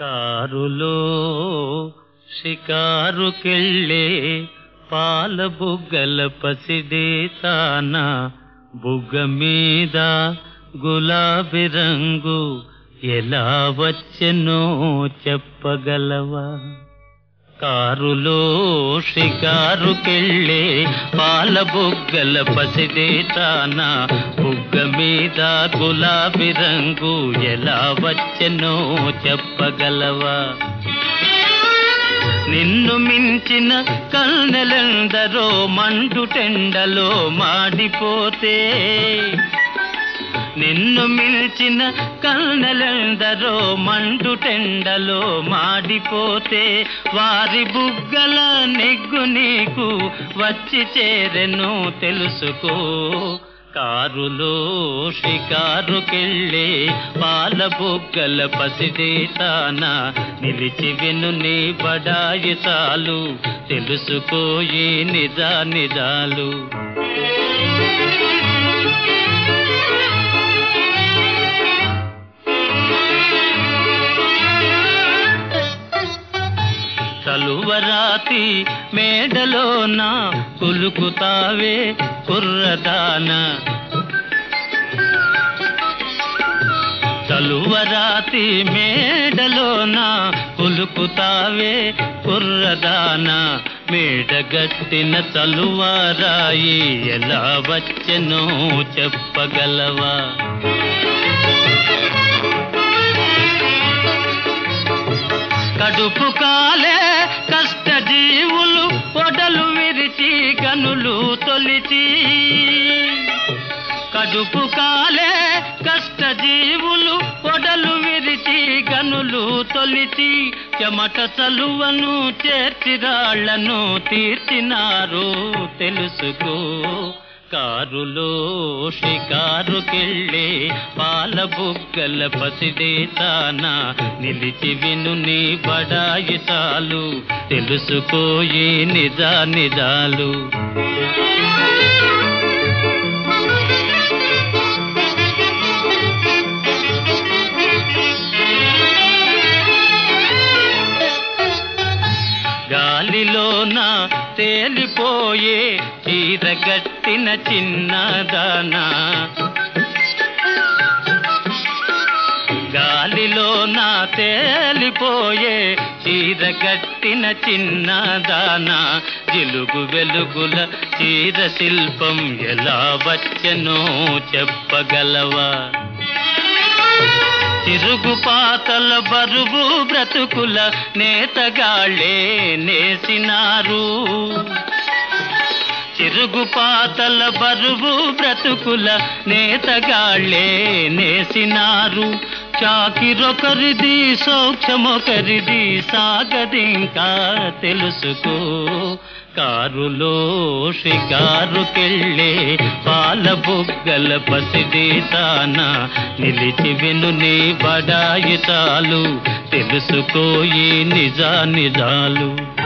షికారులో షికారుకెళ్ళే పాల బుగ్గల పసిడే బుగ్గ మీద గులాబీ రంగు ఎలా వచ్చెనో చెప్పగలవా? కారులో షికారుకెళ్ళే పాల బుగ్గల పసిడే బుగ్గ మీద గులాబీ రంగు ఎలా వచ్చెనో చెప్పగలవా? నిన్ను మించిన కన్నెలందరో మండుటెండలో మాడిపోతే నిన్ను మిల్చిన కన్నెలెందరో మండుటెండలో మాడిపోతే వారి బుగ్గల నెగ్గు నీకు వచ్చి చేరెను తెలుసుకో. కారులో షికారుకెళ్ళే పాల బుగ్గల పసిడి నిలిచి విను నీ బడాయి చాలు తెలుసుకోయే నిజా నిజాలు చలువరాతి మేడలోన కులుకుతావే కుర్రదాన. చలువరాతి మేడలోన కులుకుతావే కుర్రదాన. మేడగట్టిన చలువరాయి ఎలా వచ్చెనో చెప్పగలవా? కడుపు కాలే కష్ట జీవులు పొడలు విరిచి కనులు తొలిచి కడుపు కాలే కష్ట జీవులు పొడలు విరిచి గనులు తొలిచి చెమట చలువను చేర్చిరాళ్ళను తీర్చినారు తెలుసుకో. కారులో షికారుకెళ్ళే పాల బుగ్గల పసిడే నిలిచి విను నీ బడాయి చాలు. తెలుసుకోయి నిజా నిజాలు తేలిపోయే చీరగట్టిన చిన్నదానా. నా తేలిపోయే చీరగట్టిన చిన్నదానా. జిలుగు వెలుగుల చీర శిల్పం ఎలా వచ్చనో చెప్పగలవా? తిరుగుపాతల బరువు బ్రతుకుల నేతగాళ్ళే నేసినారు. తిరుగుపాతల బరువు బ్రతుకుల నేతగాళ్ళే నేసినారు. చాకిరొకరిది సౌఖ్యమొకరిది సాగదింకా తెలుసుకో. కారులో షికారుకెళ్ళే పాల బుగ్గల పసిడి నిలిచి విను నీ బడాయి చాలు. తెలుసుకోయి నిజా నిజాలు